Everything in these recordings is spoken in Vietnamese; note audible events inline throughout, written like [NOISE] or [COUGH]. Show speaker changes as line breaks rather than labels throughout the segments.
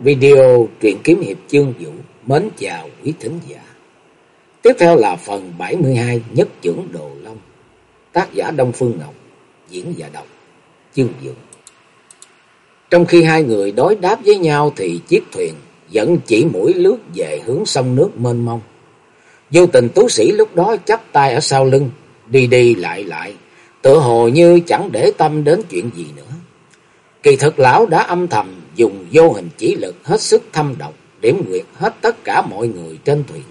Video truyện kiếm hiệp chương vũ mến chào quý thính giả. Tiếp theo là phần 72 Nhất trưởng Đồ Long. Tác giả Đông Phương Ngọc, diễn giả đọc chương vũ. Trong khi hai người đối đáp với nhau thì chiếc thuyền vẫn chỉ mũi lướt về hướng sông nước mênh mông. Vô tình tú sĩ lúc đó chắp tay ở sau lưng, đi đi lại lại, tựa hồ như chẳng để tâm đến chuyện gì nữa. Kỳ thực lão đã âm thầm dùng vô hình chỉ lực hết sức thâm độc, điểm nguyệt hết tất cả mọi người trên thuyền.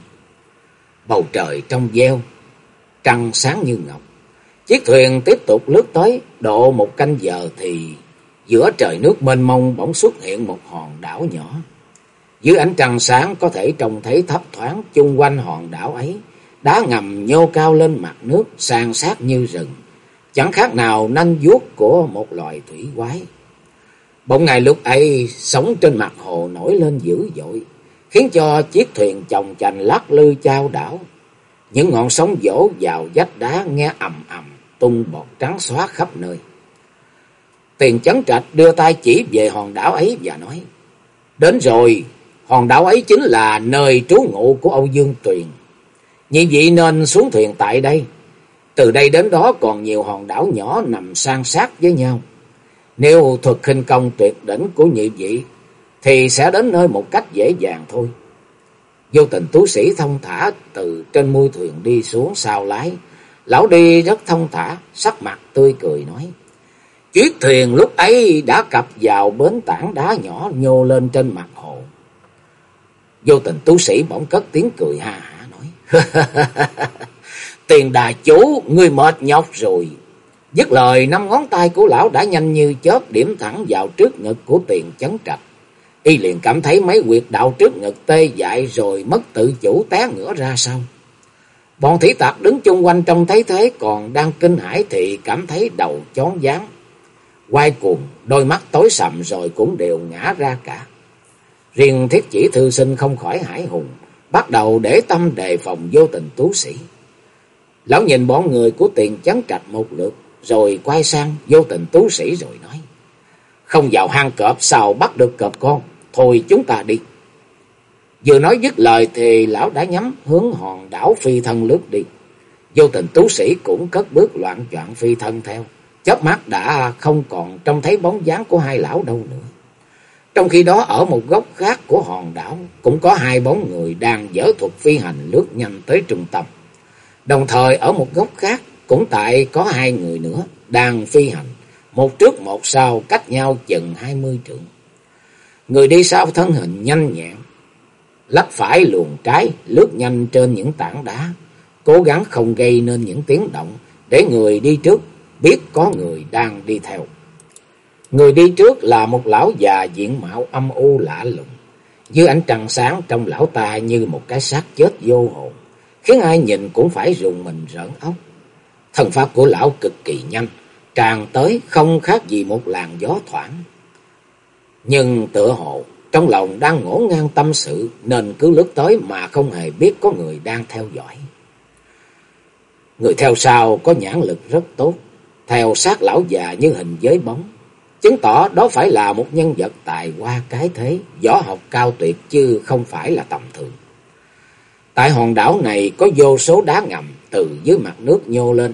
Bầu trời trong veo, trăng sáng như ngọc. Chiếc thuyền tiếp tục lướt tới độ một canh giờ thì giữa trời nước mênh mông bỗng xuất hiện một hòn đảo nhỏ. Dưới ánh trăng sáng có thể trông thấy thấp thoáng chung quanh hòn đảo ấy, đá ngầm nhô cao lên mặt nước san sát như rừng, chẳng khác nào nanh vuốt của một loài thủy quái. Bỗng ngày lúc ấy, sóng trên mặt hồ nổi lên dữ dội, khiến cho chiếc thuyền chồng chành lắc lư trao đảo. Những ngọn sóng vỗ vào vách đá nghe ầm ầm, tung bọt trắng xóa khắp nơi. Tiền chấn trạch đưa tay chỉ về hòn đảo ấy và nói, Đến rồi, hòn đảo ấy chính là nơi trú ngụ của Âu Dương Tuyền. Nhị vị nên xuống thuyền tại đây. Từ đây đến đó còn nhiều hòn đảo nhỏ nằm san sát với nhau. Nếu thuật khinh công tuyệt đỉnh của nhị vị thì sẽ đến nơi một cách dễ dàng thôi. Vô tình tú sĩ thông thả từ trên môi thuyền đi xuống sao lái. Lão đi rất thông thả, sắc mặt tươi cười nói. Chiếc thuyền lúc ấy đã cập vào bến tảng đá nhỏ nhô lên trên mặt hồ. Vô tình tú sĩ bỗng cất tiếng cười ha hả nói. [LAUGHS] Tiền đà chú, ngươi mệt nhọc rồi. Dứt lời năm ngón tay của lão đã nhanh như chớp điểm thẳng vào trước ngực của tiền chấn trạch. Y liền cảm thấy mấy quyệt đạo trước ngực tê dại rồi mất tự chủ té ngửa ra sau. Bọn thủy tạc đứng chung quanh trong thấy thế còn đang kinh hãi thì cảm thấy đầu chón dáng. Quay cuồng, đôi mắt tối sầm rồi cũng đều ngã ra cả. Riêng thiết chỉ thư sinh không khỏi hải hùng, bắt đầu để tâm đề phòng vô tình tú sĩ. Lão nhìn bọn người của tiền chấn trạch một lượt, rồi quay sang vô tình tú sĩ rồi nói. Không vào hang cọp sao bắt được cọp con, thôi chúng ta đi. Vừa nói dứt lời thì lão đã nhắm hướng hòn đảo phi thân lướt đi. Vô tình tú sĩ cũng cất bước loạn choạng phi thân theo. Chớp mắt đã không còn trông thấy bóng dáng của hai lão đâu nữa. Trong khi đó ở một góc khác của hòn đảo cũng có hai bóng người đang dở thuật phi hành lướt nhanh tới trung tâm. Đồng thời ở một góc khác cũng tại có hai người nữa đang phi hành, một trước một sau cách nhau chừng hai mươi trượng. Người đi sau thân hình nhanh nhẹn, lách phải luồn trái, lướt nhanh trên những tảng đá, cố gắng không gây nên những tiếng động để người đi trước biết có người đang đi theo. Người đi trước là một lão già diện mạo âm u lạ lùng, dưới ánh trăng sáng trong lão ta như một cái xác chết vô hồn, khiến ai nhìn cũng phải rùng mình rợn óc. Thần pháp của lão cực kỳ nhanh, tràn tới không khác gì một làn gió thoảng. Nhưng tựa hồ trong lòng đang ngổn ngang tâm sự nên cứ lướt tới mà không hề biết có người đang theo dõi. Người theo sau có nhãn lực rất tốt, theo sát lão già như hình với bóng, chứng tỏ đó phải là một nhân vật tài hoa cái thế, võ học cao tuyệt chứ không phải là tầm thường. Tại hòn đảo này có vô số đá ngầm từ dưới mặt nước nhô lên,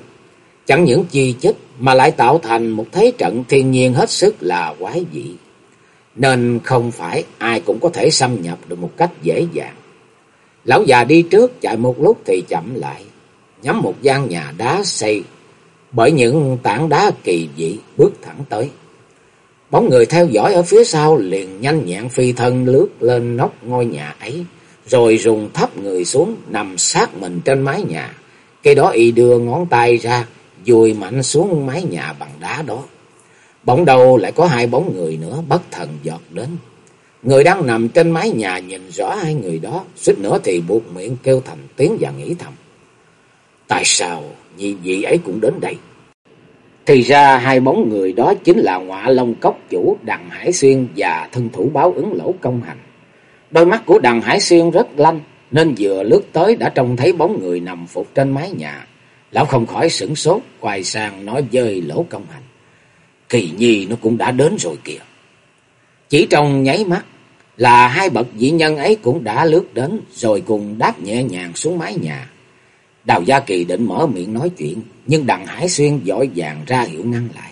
chẳng những chi chích mà lại tạo thành một thế trận thiên nhiên hết sức là quái dị. Nên không phải ai cũng có thể xâm nhập được một cách dễ dàng. Lão già đi trước chạy một lúc thì chậm lại, nhắm một gian nhà đá xây bởi những tảng đá kỳ dị bước thẳng tới. Bóng người theo dõi ở phía sau liền nhanh nhẹn phi thân lướt lên nóc ngôi nhà ấy, rồi dùng thấp người xuống nằm sát mình trên mái nhà. cây đó y đưa ngón tay ra, dùi mạnh xuống mái nhà bằng đá đó. Bỗng đầu lại có hai bóng người nữa bất thần giọt đến. Người đang nằm trên mái nhà nhìn rõ hai người đó, suýt nữa thì buộc miệng kêu thành tiếng và nghĩ thầm. Tại sao nhị vị ấy cũng đến đây? Thì ra hai bóng người đó chính là ngọa long cốc chủ Đằng Hải Xuyên và thân thủ báo ứng lỗ công hành. Đôi mắt của Đằng Hải Xuyên rất lanh, nên vừa lướt tới đã trông thấy bóng người nằm phục trên mái nhà. Lão không khỏi sửng sốt, quay sang nói dơi lỗ công hành. Kỳ nhi nó cũng đã đến rồi kìa. Chỉ trong nháy mắt, là hai bậc vị nhân ấy cũng đã lướt đến rồi cùng đáp nhẹ nhàng xuống mái nhà. Đào Gia Kỳ định mở miệng nói chuyện, nhưng Đặng Hải Xuyên dội vàng ra hiệu ngăn lại.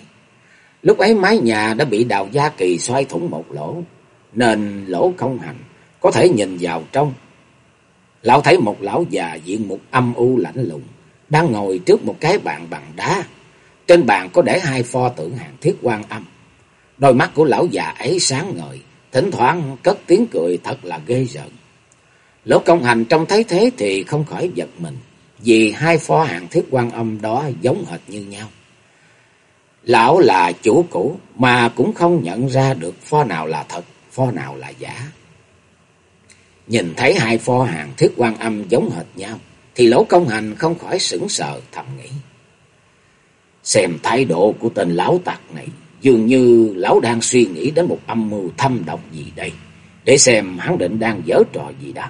Lúc ấy mái nhà đã bị Đào Gia Kỳ xoay thủng một lỗ, nên lỗ không hành, có thể nhìn vào trong. Lão thấy một lão già diện một âm u lạnh lùng, đang ngồi trước một cái bàn bằng đá. Trên bàn có để hai pho tượng hàng thiết quan âm. Đôi mắt của lão già ấy sáng ngời, thỉnh thoảng cất tiếng cười thật là ghê rợn. Lỗ công hành trông thấy thế thì không khỏi giật mình, vì hai pho hàng thiết quan âm đó giống hệt như nhau. Lão là chủ cũ mà cũng không nhận ra được pho nào là thật, pho nào là giả. Nhìn thấy hai pho hàng thiết quan âm giống hệt nhau, thì lỗ công hành không khỏi sững sờ thầm nghĩ. Xem thái độ của tên lão tặc này, dường như lão đang suy nghĩ đến một âm mưu thâm độc gì đây, để xem hắn định đang giở trò gì đó.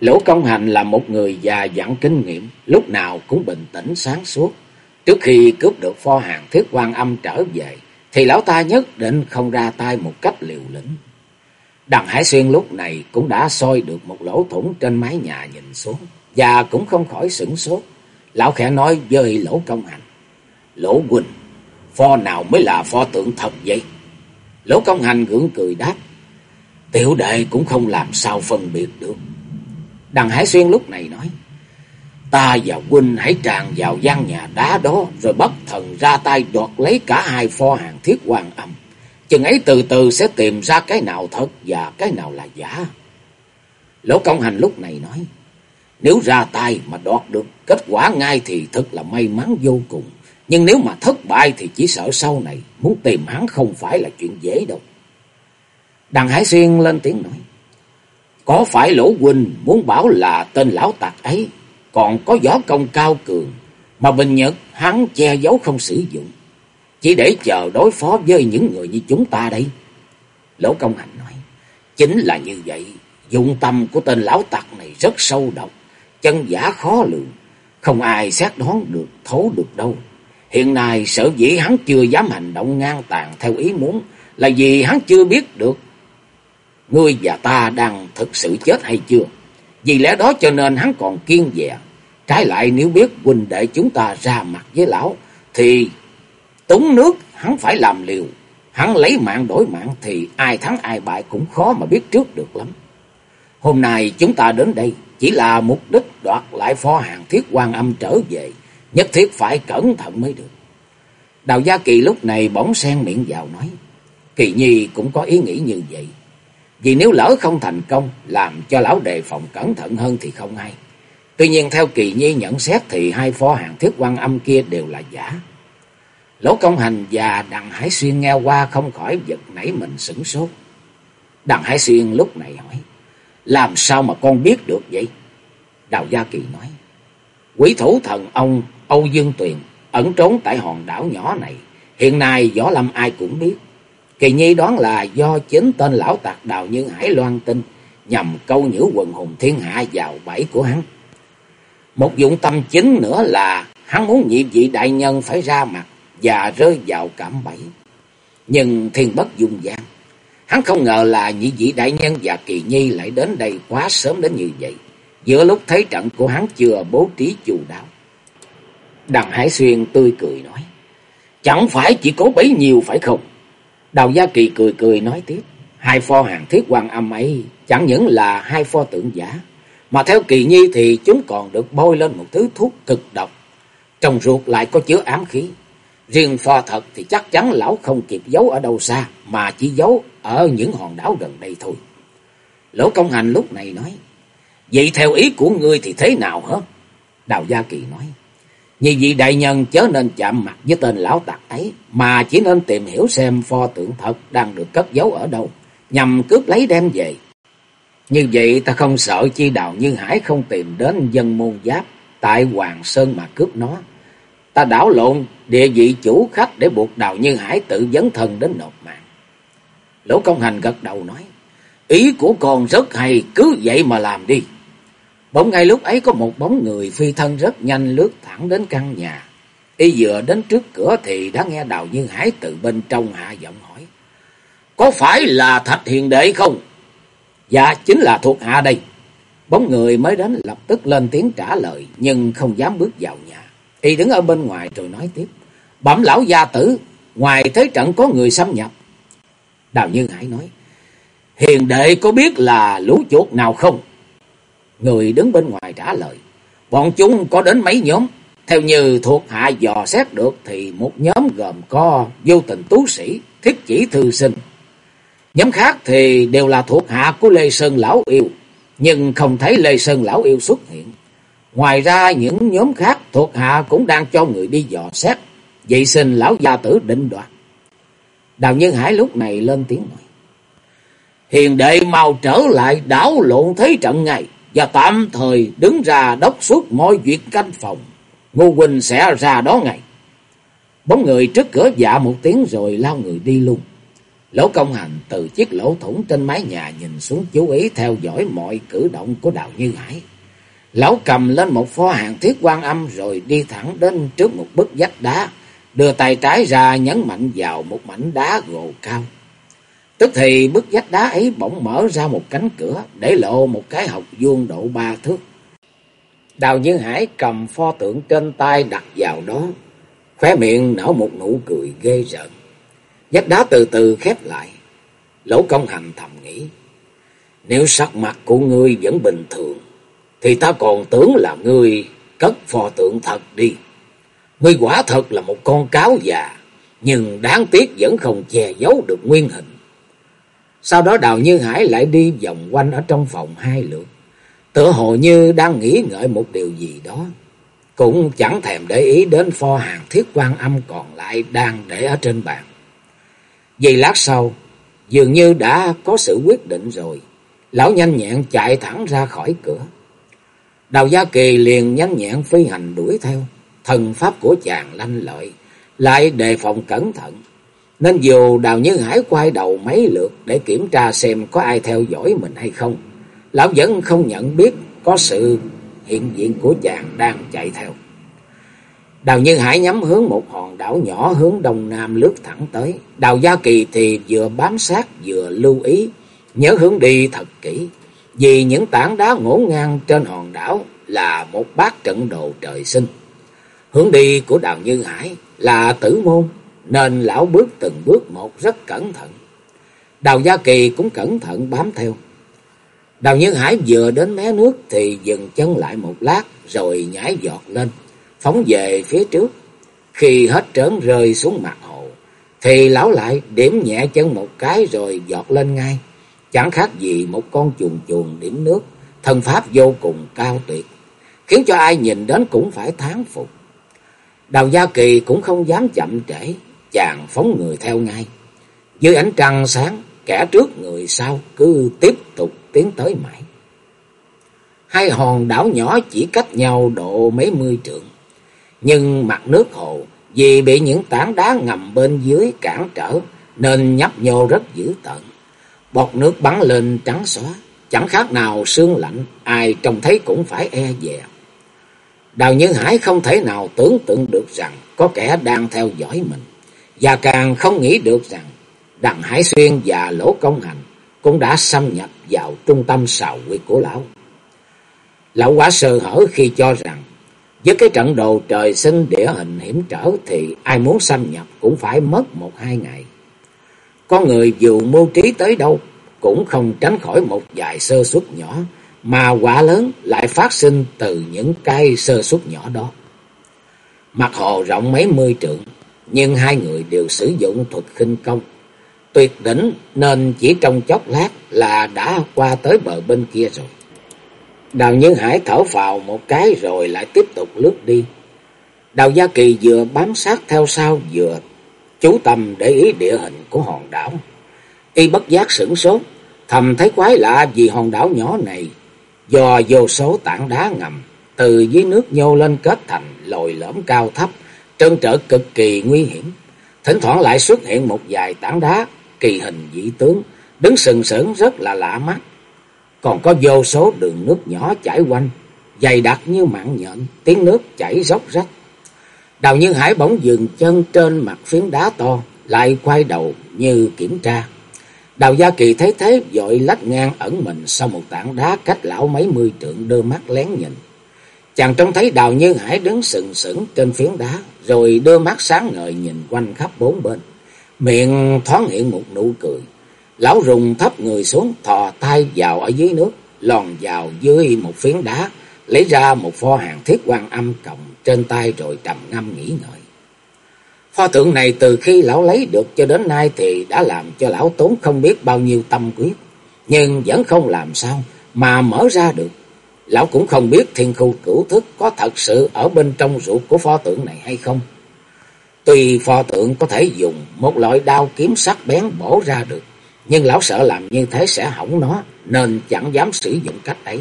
Lỗ công hành là một người già dặn kinh nghiệm, lúc nào cũng bình tĩnh sáng suốt. Trước khi cướp được pho hàng thiết quan âm trở về, thì lão ta nhất định không ra tay một cách liều lĩnh. Đằng Hải Xuyên lúc này cũng đã soi được một lỗ thủng trên mái nhà nhìn xuống, và cũng không khỏi sửng sốt. Lão khẽ nói với lỗ công hành. Lỗ Quỳnh, pho nào mới là pho tượng thật vậy? Lỗ công hành gượng cười đáp. Tiểu đệ cũng không làm sao phân biệt được. Đằng Hải Xuyên lúc này nói. Ta và huynh hãy tràn vào gian nhà đá đó rồi bất thần ra tay đoạt lấy cả hai pho hàng thiết quan âm. Chừng ấy từ từ sẽ tìm ra cái nào thật và cái nào là giả. Lỗ công hành lúc này nói. Nếu ra tay mà đoạt được kết quả ngay thì thật là may mắn vô cùng. Nhưng nếu mà thất bại thì chỉ sợ sau này muốn tìm hắn không phải là chuyện dễ đâu. Đằng Hải Xuyên lên tiếng nói. Có phải Lỗ Huynh muốn bảo là tên lão tạc ấy còn có võ công cao cường mà Bình Nhật hắn che giấu không sử dụng. Chỉ để chờ đối phó với những người như chúng ta đây. Lỗ Công Hành nói. Chính là như vậy. Dụng tâm của tên lão tặc này rất sâu độc. Chân giả khó lường. Không ai xét đoán được, thấu được đâu. Hiện nay sở dĩ hắn chưa dám hành động ngang tàn theo ý muốn là vì hắn chưa biết được ngươi và ta đang thực sự chết hay chưa. Vì lẽ đó cho nên hắn còn kiên dè. Trái lại nếu biết huynh đệ chúng ta ra mặt với lão thì túng nước hắn phải làm liều. Hắn lấy mạng đổi mạng thì ai thắng ai bại cũng khó mà biết trước được lắm. Hôm nay chúng ta đến đây chỉ là mục đích đoạt lại phó hàng thiết quan âm trở về. Nhất thiết phải cẩn thận mới được. Đào Gia Kỳ lúc này bỗng sen miệng vào nói. Kỳ Nhi cũng có ý nghĩ như vậy. Vì nếu lỡ không thành công, làm cho lão đề phòng cẩn thận hơn thì không hay. Tuy nhiên theo Kỳ Nhi nhận xét thì hai phó hàng thiết quan âm kia đều là giả. Lỗ công hành và Đặng Hải Xuyên nghe qua không khỏi giật nảy mình sửng sốt. Đặng Hải Xuyên lúc này hỏi, làm sao mà con biết được vậy? Đào Gia Kỳ nói, quỷ thủ thần ông Âu Dương Tuyền ẩn trốn tại hòn đảo nhỏ này, hiện nay Võ Lâm ai cũng biết. Kỳ Nhi đoán là do chính tên lão tạc đào như Hải Loan tin nhằm câu nhữ quần hùng thiên hạ vào bẫy của hắn. Một dụng tâm chính nữa là hắn muốn nhị vị đại nhân phải ra mặt và rơi vào cảm bẫy. Nhưng thiên bất dung gian. Hắn không ngờ là nhị vị đại nhân và Kỳ Nhi lại đến đây quá sớm đến như vậy. Giữa lúc thấy trận của hắn chưa bố trí chu đáo. Đằng Hải Xuyên tươi cười nói. Chẳng phải chỉ có bấy nhiêu phải không? Đào Gia Kỳ cười cười nói tiếp. Hai pho hàng thiết quan âm ấy chẳng những là hai pho tượng giả. Mà theo Kỳ Nhi thì chúng còn được bôi lên một thứ thuốc cực độc. Trong ruột lại có chứa ám khí. Riêng pho thật thì chắc chắn lão không kịp giấu ở đâu xa. Mà chỉ giấu ở những hòn đảo gần đây thôi. Lỗ công hành lúc này nói. Vậy theo ý của ngươi thì thế nào hả? Đào Gia Kỳ nói. Như vị đại nhân chớ nên chạm mặt với tên lão tặc ấy, mà chỉ nên tìm hiểu xem pho tượng thật đang được cất giấu ở đâu, nhằm cướp lấy đem về. Như vậy ta không sợ chi đào như hải không tìm đến dân môn giáp tại Hoàng Sơn mà cướp nó. Ta đảo lộn địa vị chủ khách để buộc đào như hải tự dấn thân đến nộp mạng. Lỗ công hành gật đầu nói, ý của con rất hay, cứ vậy mà làm đi. Bỗng ngay lúc ấy có một bóng người phi thân rất nhanh lướt thẳng đến căn nhà. Y vừa đến trước cửa thì đã nghe Đào Như Hải từ bên trong hạ giọng hỏi. Có phải là Thạch Hiền Đệ không? Dạ chính là thuộc hạ đây. Bóng người mới đến lập tức lên tiếng trả lời nhưng không dám bước vào nhà. Y đứng ở bên ngoài rồi nói tiếp. Bẩm lão gia tử, ngoài thế trận có người xâm nhập. Đào Như Hải nói. Hiền đệ có biết là lũ chuột nào không? Người đứng bên ngoài trả lời. Bọn chúng có đến mấy nhóm. Theo như thuộc hạ dò xét được thì một nhóm gồm có vô tình tú sĩ, thiết chỉ thư sinh. Nhóm khác thì đều là thuộc hạ của Lê Sơn Lão Yêu, nhưng không thấy Lê Sơn Lão Yêu xuất hiện. Ngoài ra những nhóm khác thuộc hạ cũng đang cho người đi dò xét, vậy xin Lão gia tử định đoạt. Đào Nhân Hải lúc này lên tiếng nói. Hiền đệ mau trở lại đảo lộn thế trận ngày và tạm thời đứng ra đốc suốt mọi việc canh phòng. Ngô Quỳnh sẽ ra đó ngay. Bóng người trước cửa dạ một tiếng rồi lao người đi luôn. Lỗ công hành từ chiếc lỗ thủng trên mái nhà nhìn xuống chú ý theo dõi mọi cử động của Đào Như Hải. Lão cầm lên một pho hàng thiết quan âm rồi đi thẳng đến trước một bức vách đá, đưa tay trái ra nhấn mạnh vào một mảnh đá gồ cao. Tức thì bức vách đá ấy bỗng mở ra một cánh cửa, để lộ một cái học vuông độ ba thước. Đào Như Hải cầm pho tượng trên tay đặt vào đó, khóe miệng nở một nụ cười ghê rợn. Vách đá từ từ khép lại. Lỗ công hành thầm nghĩ. Nếu sắc mặt của ngươi vẫn bình thường, thì ta còn tưởng là ngươi cất pho tượng thật đi. Ngươi quả thật là một con cáo già, nhưng đáng tiếc vẫn không che giấu được nguyên hình. Sau đó Đào Như Hải lại đi vòng quanh ở trong phòng hai lượt. Tựa hồ như đang nghĩ ngợi một điều gì đó. Cũng chẳng thèm để ý đến pho hàng thiết quan âm còn lại đang để ở trên bàn. vì lát sau, dường như đã có sự quyết định rồi. Lão nhanh nhẹn chạy thẳng ra khỏi cửa. Đào Gia Kỳ liền nhanh nhẹn phi hành đuổi theo. Thần pháp của chàng lanh lợi, lại đề phòng cẩn thận. Nên dù Đào Như Hải quay đầu mấy lượt để kiểm tra xem có ai theo dõi mình hay không. Lão vẫn không nhận biết có sự hiện diện của chàng đang chạy theo. Đào Như Hải nhắm hướng một hòn đảo nhỏ hướng đông nam lướt thẳng tới. Đào Gia Kỳ thì vừa bám sát vừa lưu ý, nhớ hướng đi thật kỹ. Vì những tảng đá ngổn ngang trên hòn đảo là một bát trận đồ trời sinh. Hướng đi của Đào Như Hải là tử môn, nên lão bước từng bước một rất cẩn thận. Đào Gia Kỳ cũng cẩn thận bám theo. Đào nhân Hải vừa đến mé nước thì dừng chân lại một lát rồi nhảy giọt lên phóng về phía trước. Khi hết trớn rơi xuống mặt hồ, thì lão lại điểm nhẹ chân một cái rồi giọt lên ngay. Chẳng khác gì một con chuồn chuồn điểm nước, thân pháp vô cùng cao tuyệt, khiến cho ai nhìn đến cũng phải thán phục. Đào Gia Kỳ cũng không dám chậm trễ, chàng phóng người theo ngay. Dưới ánh trăng sáng, kẻ trước người sau cứ tiếp tục tiến tới mãi. Hai hòn đảo nhỏ chỉ cách nhau độ mấy mươi trượng. Nhưng mặt nước hồ vì bị những tảng đá ngầm bên dưới cản trở nên nhấp nhô rất dữ tợn. Bọt nước bắn lên trắng xóa, chẳng khác nào sương lạnh, ai trông thấy cũng phải e dè. Đào Nhân Hải không thể nào tưởng tượng được rằng có kẻ đang theo dõi mình, và càng không nghĩ được rằng đằng Hải Xuyên và Lỗ Công Hành cũng đã xâm nhập vào trung tâm sào quyệt của lão. Lão quá sơ hở khi cho rằng với cái trận đồ trời sinh địa hình hiểm trở thì ai muốn xâm nhập cũng phải mất một hai ngày. có người dù mưu trí tới đâu cũng không tránh khỏi một vài sơ suất nhỏ mà quả lớn lại phát sinh từ những cái sơ suất nhỏ đó. Mặt hồ rộng mấy mươi trượng nhưng hai người đều sử dụng thuật khinh công. Tuyệt đỉnh nên chỉ trong chốc lát là đã qua tới bờ bên kia rồi. Đào Nhân Hải thở phào một cái rồi lại tiếp tục lướt đi. Đào Gia Kỳ vừa bám sát theo sau vừa chú tâm để ý địa hình của hòn đảo. Y bất giác sửng sốt, thầm thấy quái lạ vì hòn đảo nhỏ này do vô số tảng đá ngầm từ dưới nước nhô lên kết thành lồi lõm cao thấp, trơn trở cực kỳ nguy hiểm. Thỉnh thoảng lại xuất hiện một vài tảng đá kỳ hình dị tướng, đứng sừng sững rất là lạ mắt còn có vô số đường nước nhỏ chảy quanh, dày đặc như mạng nhện, tiếng nước chảy róc rách. Đào Nhân Hải bỗng dừng chân trên mặt phiến đá to, lại quay đầu như kiểm tra. Đào Gia Kỳ thấy thế vội lách ngang ẩn mình sau một tảng đá cách lão mấy mươi trượng đưa mắt lén nhìn. Chàng trông thấy Đào Như Hải đứng sừng sững trên phiến đá, rồi đưa mắt sáng ngời nhìn quanh khắp bốn bên. Miệng thoáng hiện một nụ cười. Lão rùng thấp người xuống, thò tay vào ở dưới nước, lòn vào dưới một phiến đá, lấy ra một pho hàng thiết quan âm cộng trên tay rồi trầm ngâm nghĩ ngợi. Pho tượng này từ khi lão lấy được cho đến nay thì đã làm cho lão tốn không biết bao nhiêu tâm quyết, nhưng vẫn không làm sao mà mở ra được. Lão cũng không biết thiên khu cửu thức có thật sự ở bên trong ruột của pho tượng này hay không. Tuy pho tượng có thể dùng một loại đao kiếm sắc bén bổ ra được, nhưng lão sợ làm như thế sẽ hỏng nó, nên chẳng dám sử dụng cách ấy.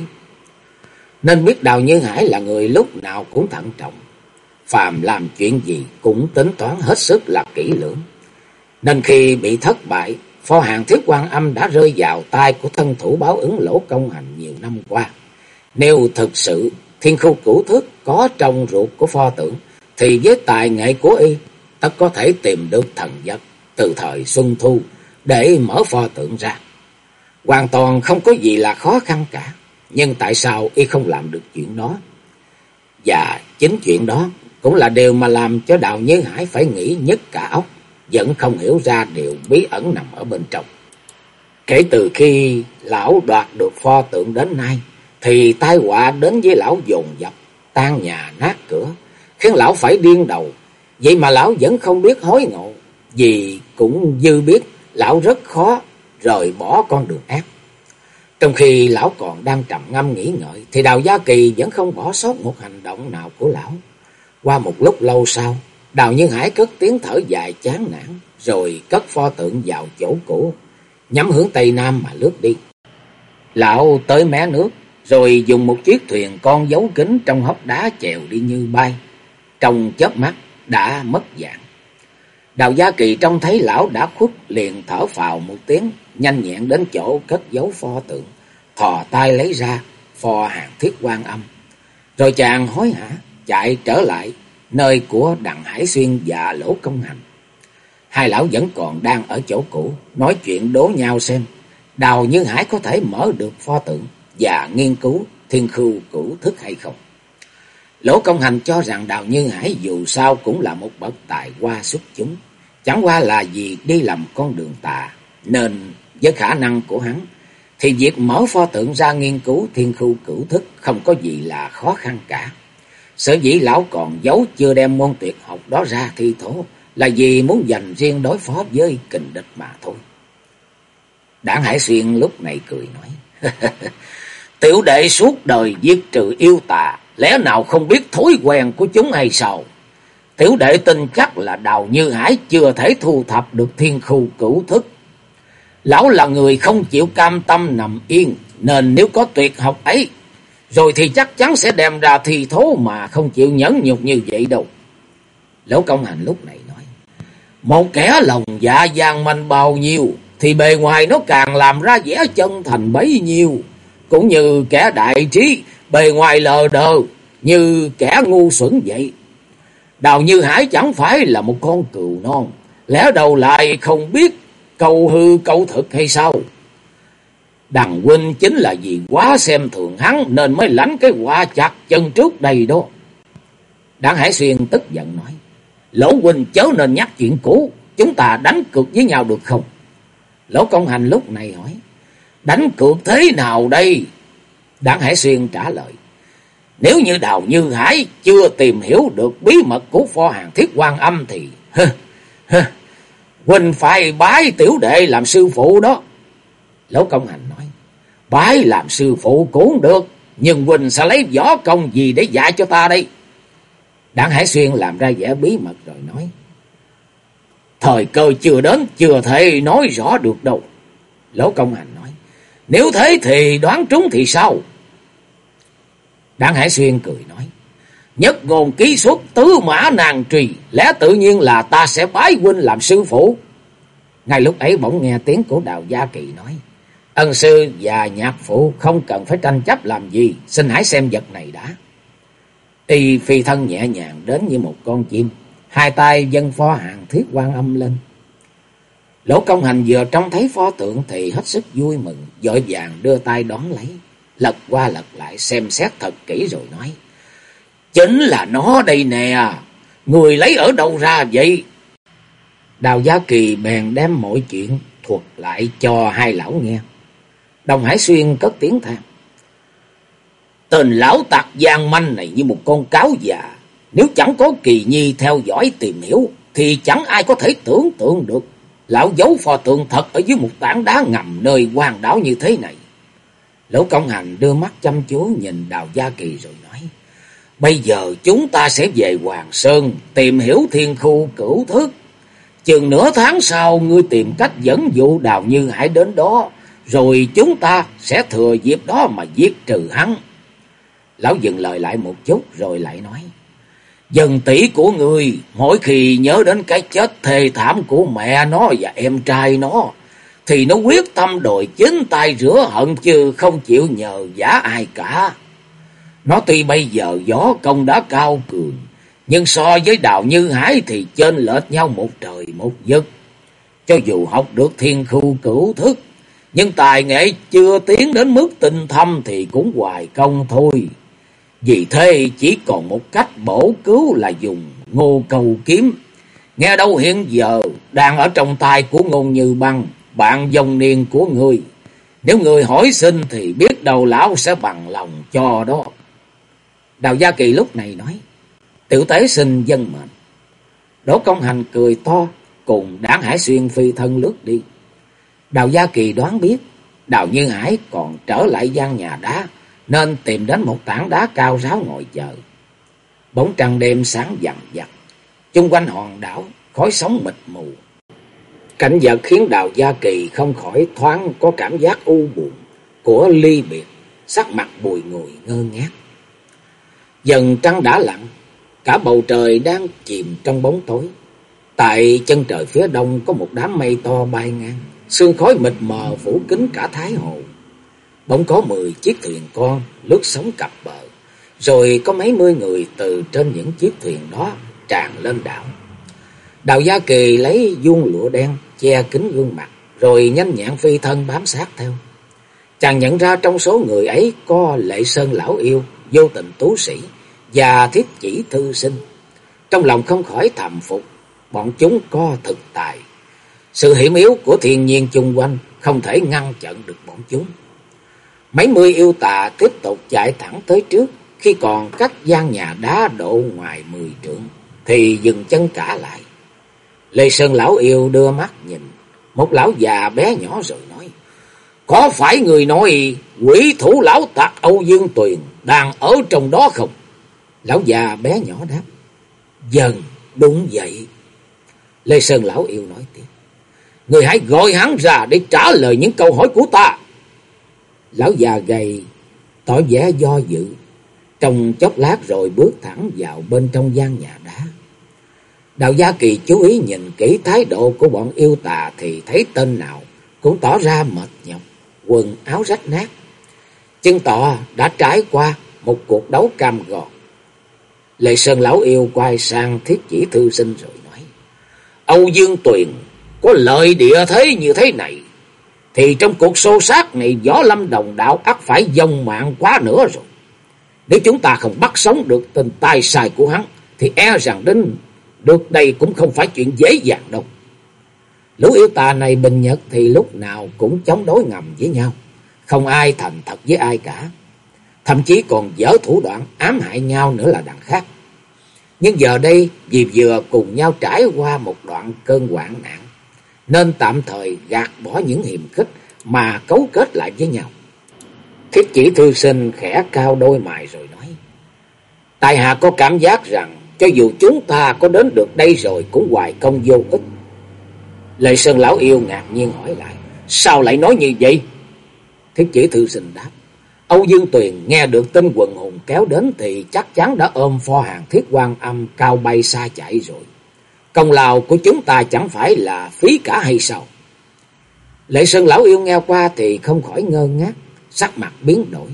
Nên biết Đào Như Hải là người lúc nào cũng thận trọng, phàm làm chuyện gì cũng tính toán hết sức là kỹ lưỡng. Nên khi bị thất bại, pho hàng thiết quan âm đã rơi vào tay của thân thủ báo ứng lỗ công hành nhiều năm qua. Nếu thực sự thiên khu cửu thức có trong ruột của pho tượng, thì với tài nghệ của y, tất có thể tìm được thần vật từ thời Xuân Thu để mở pho tượng ra. Hoàn toàn không có gì là khó khăn cả, nhưng tại sao y không làm được chuyện đó? Và chính chuyện đó cũng là điều mà làm cho Đào Như Hải phải nghĩ nhất cả óc, vẫn không hiểu ra điều bí ẩn nằm ở bên trong. Kể từ khi lão đoạt được pho tượng đến nay, thì tai họa đến với lão dồn dập, tan nhà nát cửa, khiến lão phải điên đầu. Vậy mà lão vẫn không biết hối ngộ, vì cũng dư biết lão rất khó rời bỏ con đường ác. Trong khi lão còn đang trầm ngâm nghĩ ngợi, thì Đào Gia Kỳ vẫn không bỏ sót một hành động nào của lão. Qua một lúc lâu sau, Đào Nhân Hải cất tiếng thở dài chán nản, rồi cất pho tượng vào chỗ cũ, nhắm hướng Tây Nam mà lướt đi. Lão tới mé nước, rồi dùng một chiếc thuyền con giấu kính trong hốc đá chèo đi như bay. Trong chớp mắt đã mất dạng. Đào Gia Kỳ trông thấy lão đã khuất liền thở phào một tiếng, nhanh nhẹn đến chỗ cất giấu pho tượng, thò tay lấy ra pho hàng thiết quan âm. Rồi chàng hối hả chạy trở lại nơi của Đặng Hải Xuyên và Lỗ Công Hành. Hai lão vẫn còn đang ở chỗ cũ, nói chuyện đố nhau xem Đào Như Hải có thể mở được pho tượng và nghiên cứu thiên khưu cửu thức hay không. Lỗ Công Hành cho rằng Đào Như Hải dù sao cũng là một bậc tài hoa xuất chúng, chẳng qua là vì đi làm con đường tà, nên với khả năng của hắn, thì việc mở pho tượng ra nghiên cứu thiên khưu cửu thức không có gì là khó khăn cả. Sở dĩ lão còn giấu chưa đem môn tuyệt học đó ra thi thố là vì muốn dành riêng đối phó với kình địch mà thôi. Đảng Hải Xuyên lúc này cười nói, [LAUGHS] Tiểu đệ suốt đời giết trừ yêu tà, lẽ nào không biết thói quen của chúng hay sao? Tiểu đệ tin chắc là Đào Như Hải chưa thể thu thập được thiên khu cửu thức. Lão là người không chịu cam tâm nằm yên, nên nếu có tuyệt học ấy, rồi thì chắc chắn sẽ đem ra thi thố mà không chịu nhẫn nhục như vậy đâu. Lỗ công hành lúc này nói, một kẻ lòng dạ gian manh bao nhiêu, thì bề ngoài nó càng làm ra vẻ chân thành bấy nhiêu. Cũng như kẻ đại trí, bề ngoài lờ đờ, như kẻ ngu xuẩn vậy. Đào Như Hải chẳng phải là một con cừu non, lẽ đầu lại không biết câu hư câu thực hay sao? Đằng huynh chính là vì quá xem thường hắn nên mới lãnh cái quả chặt chân trước đây đó. Đảng Hải Xuyên tức giận nói, Lỗ huynh chớ nên nhắc chuyện cũ, chúng ta đánh cược với nhau được không? Lỗ công hành lúc này hỏi, đánh cược thế nào đây? Đảng Hải Xuyên trả lời, nếu như Đào Như Hải chưa tìm hiểu được bí mật của pho hàng thiết quan âm thì... Huynh phải bái tiểu đệ làm sư phụ đó. Lỗ công hành nói, bái làm sư phụ cũng được, nhưng Huynh sẽ lấy võ công gì để dạy cho ta đây? Đảng Hải Xuyên làm ra vẻ bí mật rồi nói, thời cơ chưa đến, chưa thể nói rõ được đâu. Lỗ công hành nói, nếu thế thì đoán trúng thì sao? Đặng Hải Xuyên cười nói, nhất ngôn ký xuất tứ mã nàng trì, lẽ tự nhiên là ta sẽ bái huynh làm sư phụ. Ngay lúc ấy bỗng nghe tiếng của Đào Gia Kỳ nói, ân sư và nhạc phụ không cần phải tranh chấp làm gì, xin hãy xem vật này đã. Y phi thân nhẹ nhàng đến như một con chim, hai tay dân pho hàng thiết quan âm lên. Lỗ công hành vừa trông thấy pho tượng thì hết sức vui mừng, dội vàng đưa tay đón lấy, lật qua lật lại xem xét thật kỹ rồi nói. Chính là nó đây nè, người lấy ở đâu ra vậy? Đào Gia Kỳ bèn đem mọi chuyện thuật lại cho hai lão nghe. Đồng Hải Xuyên cất tiếng than. Tên lão tặc gian manh này như một con cáo già. Nếu chẳng có kỳ nhi theo dõi tìm hiểu, thì chẳng ai có thể tưởng tượng được. Lão giấu phò tượng thật ở dưới một tảng đá ngầm nơi hoàng đảo như thế này. Lỗ công hành đưa mắt chăm chú nhìn Đào Gia Kỳ rồi nói. Bây giờ chúng ta sẽ về Hoàng Sơn tìm hiểu thiên khu cửu thức. Chừng nửa tháng sau, ngươi tìm cách dẫn dụ Đào Như Hải đến đó. Rồi chúng ta sẽ thừa dịp đó mà giết trừ hắn. Lão dừng lời lại một chút rồi lại nói. Dần tỷ của người, mỗi khi nhớ đến cái chết thê thảm của mẹ nó và em trai nó. Thì nó quyết tâm đòi chính tay rửa hận chứ không chịu nhờ giả ai cả. Nó tuy bây giờ gió công đã cao cường. Nhưng so với đào Như Hải thì trên lệch nhau một trời một vực. Cho dù học được thiên khu cửu thức. Nhưng tài nghệ chưa tiến đến mức tinh thâm thì cũng hoài công thôi. Vì thế chỉ còn một cách bổ cứu là dùng ngô cầu kiếm. Nghe đâu hiện giờ đang ở trong tay của ngôn như băng, bạn dòng niên của người. Nếu người hỏi xin thì biết đâu lão sẽ bằng lòng cho đó. Đào Gia Kỳ lúc này nói, tiểu tế xin dân mệnh. Đỗ Công Hành cười to, cùng đáng hải xuyên phi thân lướt đi. Đào Gia Kỳ đoán biết, Đào Như Hải còn trở lại gian nhà đá, nên tìm đến một tảng đá cao ráo ngồi chờ. Bóng trăng đêm sáng dằn dặt, chung quanh hòn đảo, khói sóng mịt mù. Cảnh vật khiến Đào Gia Kỳ không khỏi thoáng có cảm giác u buồn của ly biệt, sắc mặt bùi ngùi ngơ ngác. Dần trăng đã lặng, cả bầu trời đang chìm trong bóng tối. Tại chân trời phía đông có một đám mây to bay ngang, sương khói mịt mờ phủ kín cả Thái Hồ. Bỗng có mười chiếc thuyền con lướt sóng cặp bờ, rồi có mấy mươi người từ trên những chiếc thuyền đó tràn lên đảo. Đào Gia Kỳ lấy vuông lụa đen che kín gương mặt, rồi nhanh nhẹn phi thân bám sát theo. Chàng nhận ra trong số người ấy có lệ sơn lão yêu, vô tình tú sĩ và thiết chỉ thư sinh. Trong lòng không khỏi thầm phục, bọn chúng có thực tài. Sự hiểm yếu của thiên nhiên chung quanh không thể ngăn chặn được bọn chúng. Mấy mươi yêu tà tiếp tục chạy thẳng tới trước, khi còn cách gian nhà đá độ ngoài mười trượng, thì dừng chân cả lại. Lê Sơn lão yêu đưa mắt nhìn, một lão già bé nhỏ rồi nói, Có phải người nói quỷ thủ lão tạc Âu Dương Tuyền đang ở trong đó không? Lão già bé nhỏ đáp, Dần, đúng vậy. Lê Sơn lão yêu nói tiếp, Người hãy gọi hắn ra để trả lời những câu hỏi của ta. Lão già gầy, tỏ vẻ do dự, trong chốc lát rồi bước thẳng vào bên trong gian nhà đá. Đào Gia Kỳ chú ý nhìn kỹ thái độ của bọn yêu tà thì thấy tên nào cũng tỏ ra mệt nhọc, quần áo rách nát. Chân tỏ đã trải qua một cuộc đấu cam gò. Lệ Sơn Lão Yêu quay sang thiết chỉ thư sinh rồi nói. Âu Dương Tuyền có lợi địa thế như thế này. Thì trong cuộc xô sát này, gió lâm đồng đạo ắt phải dông mạng quá nữa rồi. Nếu chúng ta không bắt sống được tên tài sai của hắn. Thì e rằng đến được đây cũng không phải chuyện dễ dàng đâu. Lũ yêu tà này bình nhật thì lúc nào cũng chống đối ngầm với nhau. Không ai thành thật với ai cả. Thậm chí còn dở thủ đoạn ám hại nhau nữa là đằng khác. Nhưng giờ đây, vì vừa cùng nhau trải qua một đoạn cơn hoạn nạn. Nên tạm thời gạt bỏ những hiềm khích mà cấu kết lại với nhau. Thiết chỉ thư sinh khẽ cao đôi mày rồi nói. Tài hạ có cảm giác rằng cho dù chúng ta có đến được đây rồi cũng hoài công vô ích. Lệ Sơn Lão Yêu ngạc nhiên hỏi lại. Sao lại nói như vậy? Thiết chỉ thư sinh đáp. Âu Dương Tuyền nghe được tin quần hùng kéo đến thì chắc chắn đã ôm pho hàng thiết quan âm cao bay xa chạy rồi. Công lao của chúng ta chẳng phải là phí cả hay sao? Lệ Sơn Lão Yêu nghe qua thì không khỏi ngơ ngác, sắc mặt biến đổi.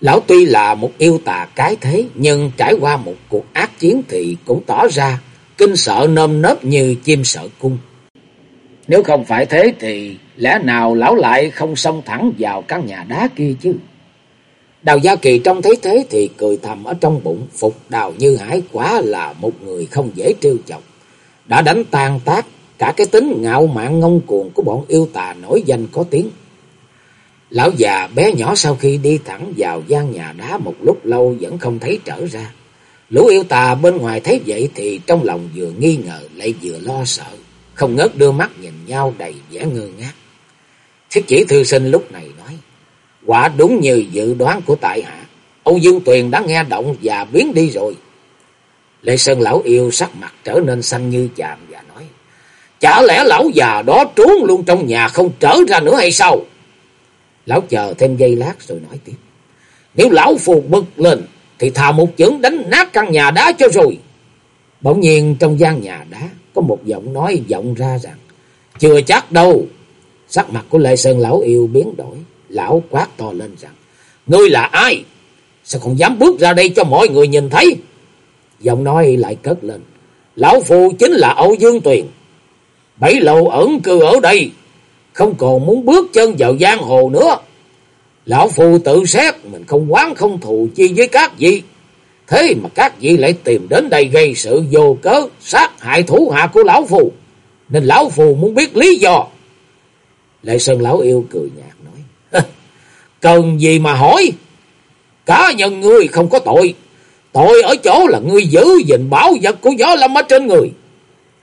Lão tuy là một yêu tà cái thế, nhưng trải qua một cuộc ác chiến thì cũng tỏ ra kinh sợ nơm nớp như chim sợ cung. Nếu không phải thế thì lẽ nào lão lại không xông thẳng vào căn nhà đá kia chứ? Đào Gia Kỳ trông thấy thế thì cười thầm ở trong bụng, phục Đào Như Hải quá là một người không dễ trêu chọc. Đã đánh tan tác cả cái tính ngạo mạn ngông cuồng của bọn yêu tà nổi danh có tiếng. Lão già bé nhỏ sau khi đi thẳng vào gian nhà đá một lúc lâu vẫn không thấy trở ra. Lũ yêu tà bên ngoài thấy vậy thì trong lòng vừa nghi ngờ lại vừa lo sợ, không ngớt đưa mắt nhìn nhau đầy vẻ ngơ ngác. Thiết chỉ thư sinh lúc này quả đúng như dự đoán của tại hạ, Âu Dương Tuyền đã nghe động và biến đi rồi. Lê Sơn lão yêu sắc mặt trở nên xanh như chàm và nói, chả lẽ lão già đó trốn luôn trong nhà không trở ra nữa hay sao? Lão chờ thêm giây lát rồi nói tiếp, nếu lão phù bực lên thì thà một chưởng đánh nát căn nhà đá cho rồi. Bỗng nhiên trong gian nhà đá có một giọng nói vọng ra rằng, chưa chắc đâu. Sắc mặt của Lê Sơn lão yêu biến đổi, lão quát to lên rằng, ngươi là ai? Sao còn dám bước ra đây cho mọi người nhìn thấy? Giọng nói lại cất lên, lão phù chính là Âu Dương Tuyền. Bảy lâu ẩn cư ở đây, không còn muốn bước chân vào giang hồ nữa. Lão Phu tự xét mình không quán không thù chi với các vị. Thế mà các vị lại tìm đến đây gây sự vô cớ sát hại thủ hạ của Lão Phu. Nên Lão Phu muốn biết lý do. Lệ Sơn Lão Yêu cười nhạt. Cần gì mà hỏi. Cá nhân ngươi không có tội. Tội ở chỗ là ngươi giữ gìn bảo vật của gió lâm ở trên người.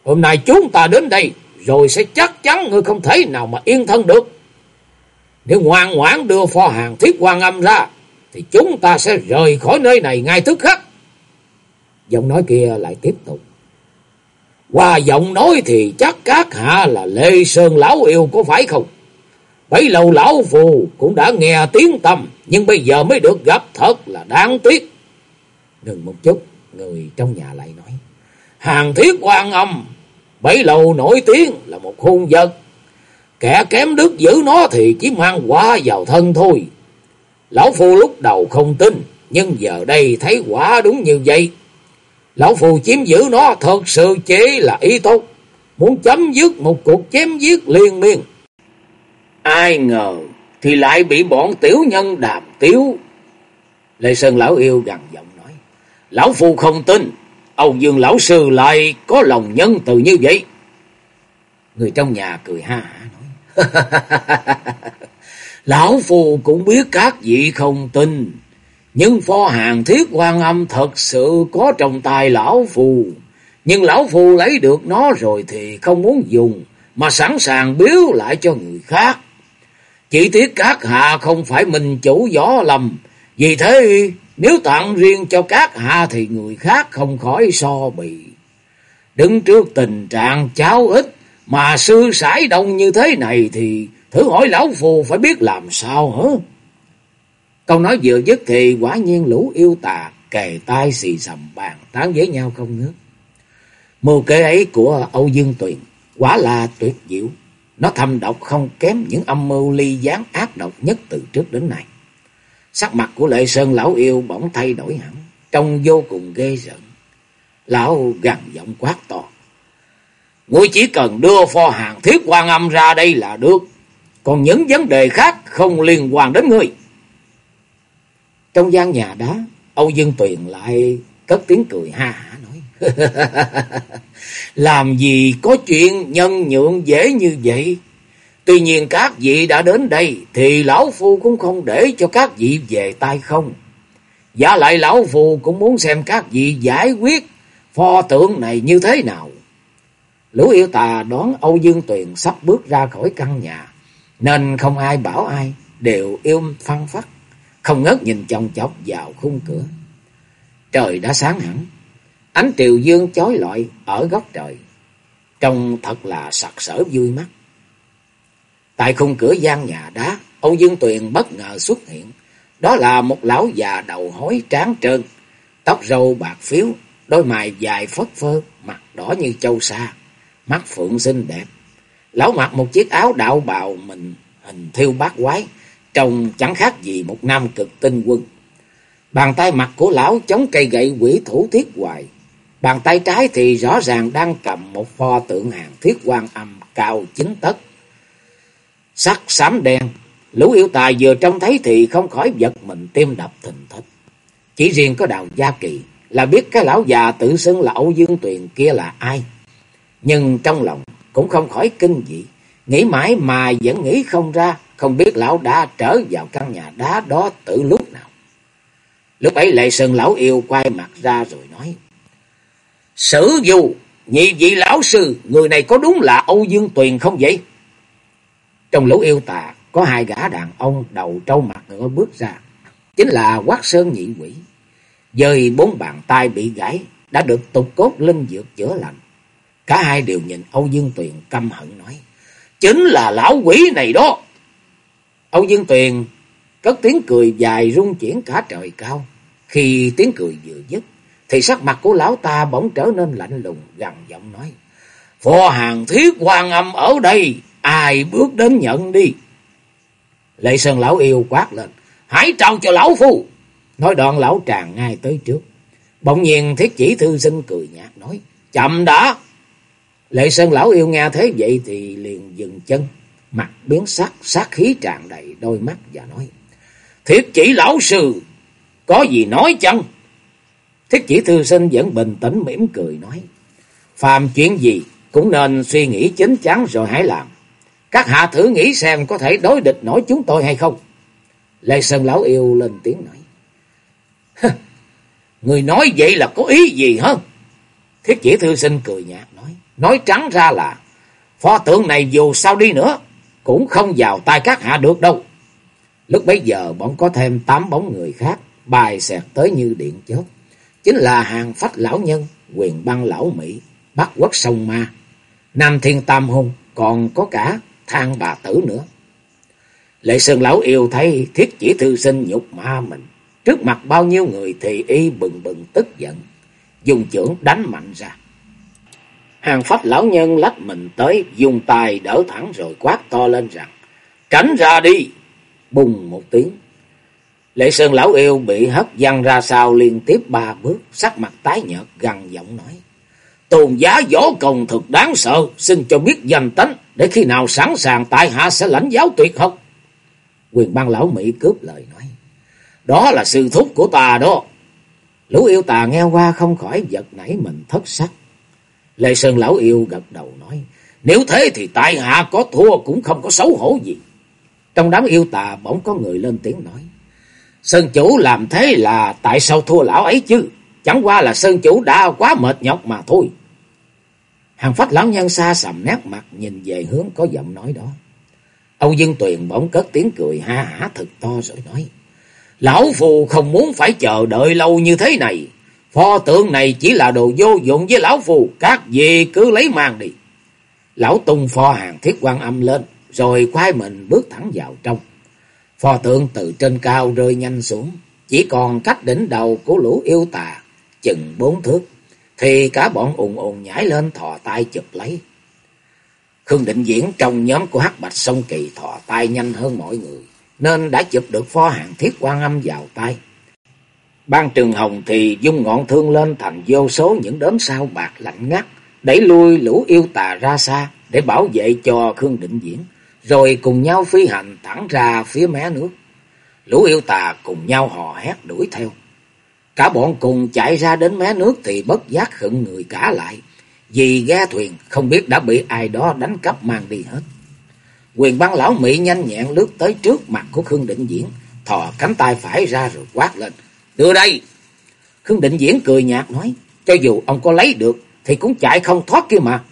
Hôm nay chúng ta đến đây rồi sẽ chắc chắn ngươi không thể nào mà yên thân được. Nếu ngoan ngoãn đưa pho hàng thiết quan âm ra, thì chúng ta sẽ rời khỏi nơi này ngay tức khắc. Giọng nói kia lại tiếp tục. Qua giọng nói thì chắc các hạ là Lê Sơn Lão Yêu có phải không? Bấy lâu Lão Phù cũng đã nghe tiếng tâm, nhưng bây giờ mới được gặp thật là đáng tiếc. Ngừng một chút, người trong nhà lại nói. Hàng thiết quan âm, bấy lâu nổi tiếng là một hôn vật Kẻ kém đức giữ nó thì chỉ mang quả vào thân thôi. Lão Phu lúc đầu không tin, nhưng giờ đây thấy quả đúng như vậy. Lão phù chiếm giữ nó thật sự chế là ý tốt, muốn chấm dứt một cuộc chém giết liên miên. Ai ngờ thì lại bị bọn tiểu nhân đàm tiếu. Lê Sơn Lão Yêu gằn giọng nói, Lão Phu không tin, Âu Dương Lão Sư lại có lòng nhân từ như vậy. Người trong nhà cười ha hả nói [LAUGHS] Lão Phù cũng biết các vị không tin. Nhưng pho hàng thiết quan âm thật sự có trong tay Lão Phù. Nhưng Lão Phù lấy được nó rồi thì không muốn dùng. Mà sẵn sàng biếu lại cho người khác. Chỉ tiếc các hạ không phải mình chủ gió lầm. Vì thế, nếu tặng riêng cho các hạ thì người khác không khỏi so bì. Đứng trước tình trạng cháo ít mà sư sải đông như thế này thì thử hỏi lão phù phải biết làm sao hả? Câu nói vừa dứt thì quả nhiên lũ yêu tà kề tai xì sầm bàn tán với nhau không ngớt. Mưu kế ấy của Âu Dương Tuyền quả là tuyệt diệu. Nó thâm độc không kém những âm mưu ly gián ác độc nhất từ trước đến nay. Sắc mặt của Lệ Sơn lão yêu bỗng thay đổi hẳn, trông vô cùng ghê rợn. Lão gằn giọng quát to. Ngươi chỉ cần đưa pho hàng thiết quan âm ra đây là được. Còn những vấn đề khác không liên quan đến ngươi. Trong gian nhà đó, Âu Dương Tuyền lại cất tiếng cười ha hả. [LAUGHS] Làm gì có chuyện nhân nhượng dễ như vậy. Tuy nhiên các vị đã đến đây thì Lão Phu cũng không để cho các vị về tay không. Giả lại Lão Phu cũng muốn xem các vị giải quyết pho tượng này như thế nào. Lũ yêu tà đón Âu Dương Tuyền sắp bước ra khỏi căn nhà, nên không ai bảo ai, đều yêu phăng phắc, không ngớt nhìn chồng chọc vào khung cửa. Trời đã sáng hẳn, ánh tiều dương chói lọi ở góc trời, trông thật là sặc sỡ vui mắt. Tại khung cửa gian nhà đá, Âu Dương Tuyền bất ngờ xuất hiện. Đó là một lão già đầu hói tráng trơn, tóc râu bạc phiếu, đôi mày dài phất phơ, mặt đỏ như châu sa mắt phượng xinh đẹp. Lão mặc một chiếc áo đạo bào mình hình thiêu bát quái, trông chẳng khác gì một nam cực tinh quân. Bàn tay mặt của lão chống cây gậy quỷ thủ thiết hoài. Bàn tay trái thì rõ ràng đang cầm một pho tượng hàng thiết quan âm cao chính tấc. Sắc xám đen, lũ yêu tài vừa trông thấy thì không khỏi giật mình tim đập thình thịch. Chỉ riêng có đào gia kỳ là biết cái lão già tự xưng là Âu Dương Tuyền kia là ai. Nhưng trong lòng cũng không khỏi kinh dị, nghĩ mãi mà vẫn nghĩ không ra, không biết lão đã trở vào căn nhà đá đó từ lúc nào. Lúc ấy Lệ Sơn lão yêu quay mặt ra rồi nói. Sử dù, nhị vị lão sư, người này có đúng là Âu Dương Tuyền không vậy? Trong lũ yêu tà, có hai gã đàn ông đầu trâu mặt ngựa bước ra. Chính là Quát Sơn nhị quỷ. Dời bốn bàn tay bị gãy, đã được tục cốt linh dược chữa lành. Cả hai đều nhìn Âu Dương Tuyền căm hận nói. Chính là lão quỷ này đó. Âu Dương Tuyền cất tiếng cười dài rung chuyển cả trời cao. Khi tiếng cười vừa dứt, thì sắc mặt của lão ta bỗng trở nên lạnh lùng, gằn giọng nói. Phò hàng thiết quan âm ở đây, ai bước đến nhận đi. Lệ Sơn lão yêu quát lên, hãy trao cho lão phu. Nói đoạn lão tràn ngay tới trước. Bỗng nhiên thiết chỉ thư sinh cười nhạt nói, chậm đã. Lệ Sơn lão yêu nghe thế vậy thì liền dừng chân, mặt biến sắc, sát khí tràn đầy đôi mắt và nói, thiết chỉ lão sư, có gì nói chăng? Thiết chỉ thư sinh vẫn bình tĩnh mỉm cười nói. Phàm chuyện gì cũng nên suy nghĩ chín chắn rồi hãy làm. Các hạ thử nghĩ xem có thể đối địch nổi chúng tôi hay không. Lê Sơn Lão Yêu lên tiếng nói. Người nói vậy là có ý gì hả? Thiết chỉ thư sinh cười nhạt nói. Nói trắng ra là pho tượng này dù sao đi nữa cũng không vào tay các hạ được đâu. Lúc bấy giờ bọn có thêm tám bóng người khác bài xẹt tới như điện chớp. Chính là hàng phách lão nhân, quyền băng lão Mỹ, bắc quốc sông ma, nam thiên tam hùng còn có cả thang bà tử nữa. Lệ Sơn lão yêu thấy thiết chỉ thư sinh nhục ma mình. Trước mặt bao nhiêu người thì y bừng bừng tức giận, dùng chưởng đánh mạnh ra. Hàng phách lão nhân lách mình tới, dùng tay đỡ thẳng rồi quát to lên rằng, tránh ra đi! Bùng một tiếng, Lệ Sơn lão yêu bị hất văng ra sau liên tiếp ba bước, sắc mặt tái nhợt gằn giọng nói: "Tôn giá võ công thực đáng sợ, xin cho biết danh tánh, để khi nào sẵn sàng tại hạ sẽ lãnh giáo tuyệt học." Quyền Bang lão Mỹ cướp lời nói: "Đó là sư thúc của ta đó." Lũ yêu tà nghe qua không khỏi giật nảy mình thất sắc. Lệ Sơn lão yêu gật đầu nói: "Nếu thế thì tại hạ có thua cũng không có xấu hổ gì." Trong đám yêu tà bỗng có người lên tiếng nói: Sơn chủ làm thế là tại sao thua lão ấy chứ? Chẳng qua là Sơn chủ đã quá mệt nhọc mà thôi. Hàng phách lão nhân xa sầm nét mặt nhìn về hướng có giọng nói đó. Âu Dương Tuyền bỗng cất tiếng cười ha hả thật to rồi nói. Lão phù không muốn phải chờ đợi lâu như thế này. Pho tượng này chỉ là đồ vô dụng với lão phù. Các gì cứ lấy mang đi. Lão tung pho hàng thiết quan âm lên. Rồi quay mình bước thẳng vào trong. Pho tượng từ trên cao rơi nhanh xuống, chỉ còn cách đỉnh đầu của lũ yêu tà, chừng bốn thước, thì cả bọn ùn ùn nhảy lên thò tay chụp lấy. Khương Định Diễn trong nhóm của hắc bạch sông kỳ thò tay nhanh hơn mọi người, nên đã chụp được pho hạng thiết quan âm vào tay. Ban Trường Hồng thì dung ngọn thương lên thành vô số những đốm sao bạc lạnh ngắt, đẩy lui lũ yêu tà ra xa để bảo vệ cho Khương Định Diễn rồi cùng nhau phi hành thẳng ra phía mé nước. Lũ yêu tà cùng nhau hò hét đuổi theo. Cả bọn cùng chạy ra đến mé nước thì bất giác khựng người cả lại, vì ghe thuyền không biết đã bị ai đó đánh cắp mang đi hết. Quyền băng lão Mỹ nhanh nhẹn lướt tới trước mặt của Khương Định Diễn, thò cánh tay phải ra rồi quát lên. Đưa đây! Khương Định Diễn cười nhạt nói, cho dù ông có lấy được thì cũng chạy không thoát kia mà.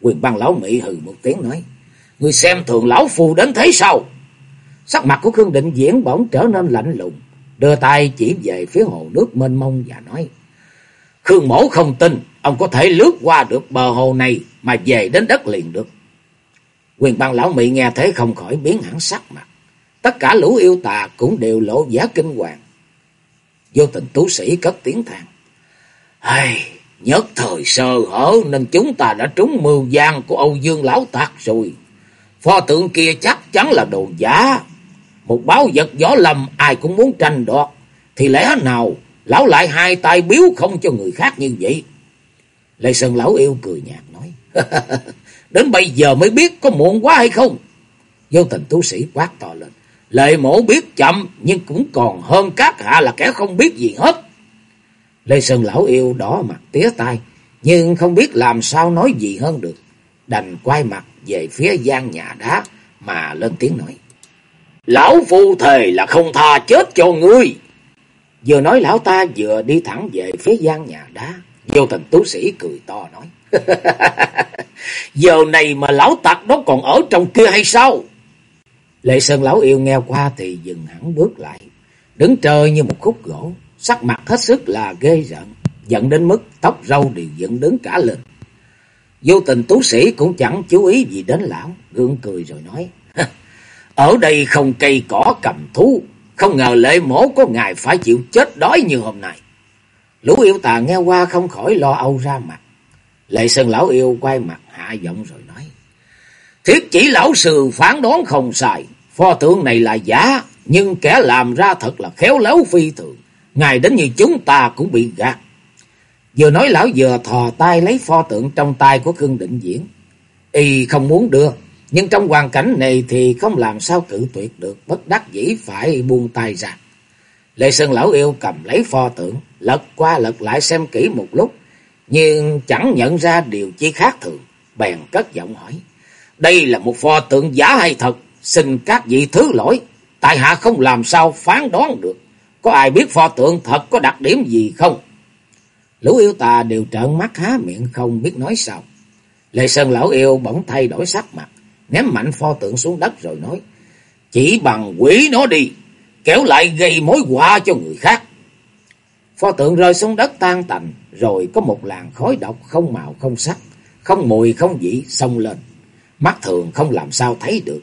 Quyền băng lão Mỹ hừ một tiếng nói, Người xem thường lão phù đến thế sao? Sắc mặt của Khương Định Diễn bỗng trở nên lạnh lùng, đưa tay chỉ về phía hồ nước mênh mông và nói. Khương mổ không tin, ông có thể lướt qua được bờ hồ này mà về đến đất liền được. Quyền băng lão Mỹ nghe thế không khỏi biến hẳn sắc mặt. Tất cả lũ yêu tà cũng đều lộ giá kinh hoàng. Vô tình tú sĩ cất tiếng than. Hây, nhất thời sơ hở nên chúng ta đã trúng mưu gian của Âu Dương Lão Tạc rồi. Pho tượng kia chắc chắn là đồ giả. Một báo vật gió lầm ai cũng muốn tranh đoạt. Thì lẽ nào lão lại hai tay biếu không cho người khác như vậy? Lê Sơn lão yêu cười nhạt nói. [LAUGHS] Đến bây giờ mới biết có muộn quá hay không? Vô tình tu sĩ quát to lên. Lệ mổ biết chậm nhưng cũng còn hơn các hạ là kẻ không biết gì hết. Lê Sơn lão yêu đỏ mặt tía tai, nhưng không biết làm sao nói gì hơn được. Đành quay mặt về phía gian nhà đá mà lên tiếng nói. Lão phu thề là không tha chết cho ngươi. Vừa nói lão ta vừa đi thẳng về phía gian nhà đá. Vô tình tú sĩ cười to nói. [LAUGHS] Giờ này mà lão tặc đó còn ở trong kia hay sao? Lệ Sơn lão yêu nghe qua thì dừng hẳn bước lại. Đứng trơ như một khúc gỗ. Sắc mặt hết sức là ghê giận. Giận đến mức tóc râu đều dựng đứng cả lên. Vô tình tú sĩ cũng chẳng chú ý gì đến lão. Gương cười rồi nói. Ở đây không cây cỏ cầm thú. Không ngờ lệ mổ có ngài phải chịu chết đói như hôm nay. Lũ yêu tà nghe qua không khỏi lo âu ra mặt. Lệ Sơn lão yêu quay mặt hạ giọng rồi nói. Thiết chỉ lão sư phán đoán không sai. Pho tượng này là giả. Nhưng kẻ làm ra thật là khéo léo phi thường. Ngài đến như chúng ta cũng bị gạt. Vừa nói lão vừa thò tay lấy pho tượng trong tay của Khương Định Diễn. Y không muốn đưa. Nhưng trong hoàn cảnh này thì không làm sao cự tuyệt được. Bất đắc dĩ phải buông tay ra. Lệ Sơn lão yêu cầm lấy pho tượng. Lật qua lật lại xem kỹ một lúc. Nhưng chẳng nhận ra điều chi khác thường. Bèn cất giọng hỏi. Đây là một pho tượng giả hay thật? Xin các vị thứ lỗi. Tại hạ không làm sao phán đoán được. Có ai biết pho tượng thật có đặc điểm gì không? Lũ yêu tà đều trợn mắt há miệng không biết nói sao. Lê Sơn lão yêu bỗng thay đổi sắc mặt. Ném mạnh pho tượng xuống đất rồi nói. Chỉ bằng quỷ nó đi. Kéo lại gây mối họa cho người khác. Pho tượng rơi xuống đất tan tành. Rồi có một làn khói độc không màu không sắc. Không mùi không vị xông lên. Mắt thường không làm sao thấy được.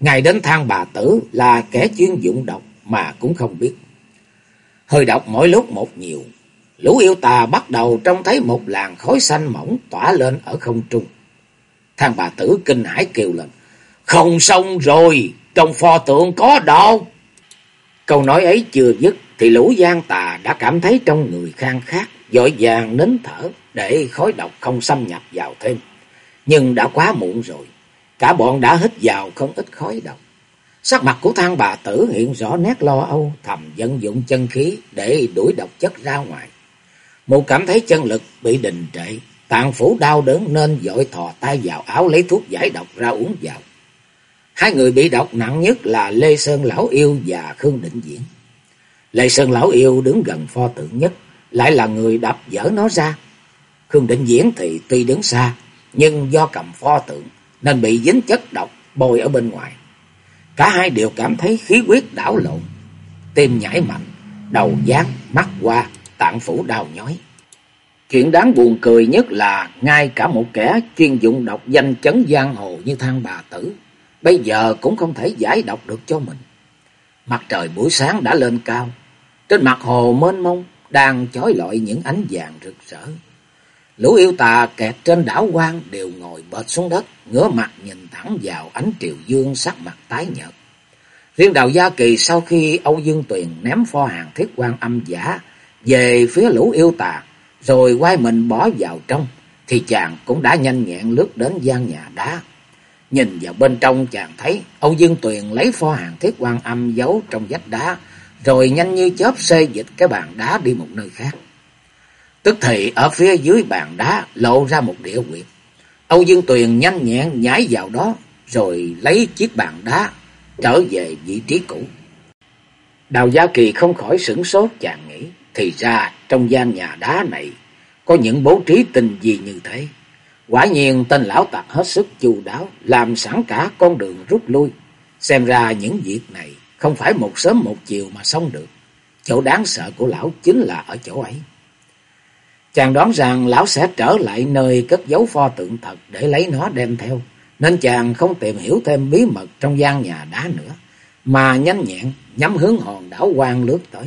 Ngày đến thang bà tử là kẻ chuyên dụng độc mà cũng không biết. Hơi độc mỗi lúc một nhiều. Lũ yêu tà bắt đầu trông thấy một làn khói xanh mỏng tỏa lên ở không trung. Thang bà tử kinh hãi kêu lên. Không xong rồi, trong pho tượng có đâu. Câu nói ấy chưa dứt thì lũ gian tà đã cảm thấy trong người khang khát, dội vàng nín thở để khói độc không xâm nhập vào thêm. Nhưng đã quá muộn rồi, cả bọn đã hít vào không ít khói độc. Sắc mặt của thang bà tử hiện rõ nét lo âu, thầm vận dụng chân khí để đuổi độc chất ra ngoài. Một cảm thấy chân lực bị đình trệ, tàn phủ đau đớn nên dội thò tay vào áo lấy thuốc giải độc ra uống vào. Hai người bị độc nặng nhất là Lê Sơn Lão Yêu và Khương Định Diễn. Lê Sơn Lão Yêu đứng gần pho tượng nhất, lại là người đập dở nó ra. Khương Định Diễn thì tuy đứng xa, nhưng do cầm pho tượng nên bị dính chất độc bôi ở bên ngoài. Cả hai đều cảm thấy khí huyết đảo lộn, tim nhảy mạnh, đầu dán, mắt qua, tạng phủ đau nhói. Chuyện đáng buồn cười nhất là ngay cả một kẻ chuyên dụng độc danh chấn giang hồ như thang bà tử, bây giờ cũng không thể giải độc được cho mình. Mặt trời buổi sáng đã lên cao, trên mặt hồ mênh mông đang chói lọi những ánh vàng rực rỡ. Lũ yêu tà kẹt trên đảo quan đều ngồi bệt xuống đất, ngửa mặt nhìn thẳng vào ánh triều dương sắc mặt tái nhợt. Riêng Đào Gia Kỳ sau khi Âu Dương Tuyền ném pho hàng thiết quan âm giả về phía lũ yêu tà, rồi quay mình bỏ vào trong, thì chàng cũng đã nhanh nhẹn lướt đến gian nhà đá. Nhìn vào bên trong chàng thấy Âu Dương Tuyền lấy pho hàng thiết quan âm giấu trong vách đá, rồi nhanh như chớp xê dịch cái bàn đá đi một nơi khác. Tức thì ở phía dưới bàn đá lộ ra một địa quyệt. Âu Dương Tuyền nhanh nhẹn nhảy vào đó, rồi lấy chiếc bàn đá trở về vị trí cũ. Đào Gia Kỳ không khỏi sửng sốt chàng nghĩ, thì ra trong gian nhà đá này có những bố trí tình gì như thế. Quả nhiên tên lão tặc hết sức chu đáo, làm sẵn cả con đường rút lui. Xem ra những việc này không phải một sớm một chiều mà xong được. Chỗ đáng sợ của lão chính là ở chỗ ấy. Chàng đoán rằng lão sẽ trở lại nơi cất giấu pho tượng thật để lấy nó đem theo. Nên chàng không tìm hiểu thêm bí mật trong gian nhà đá nữa. Mà nhanh nhẹn nhắm hướng hòn đảo quan lướt tới.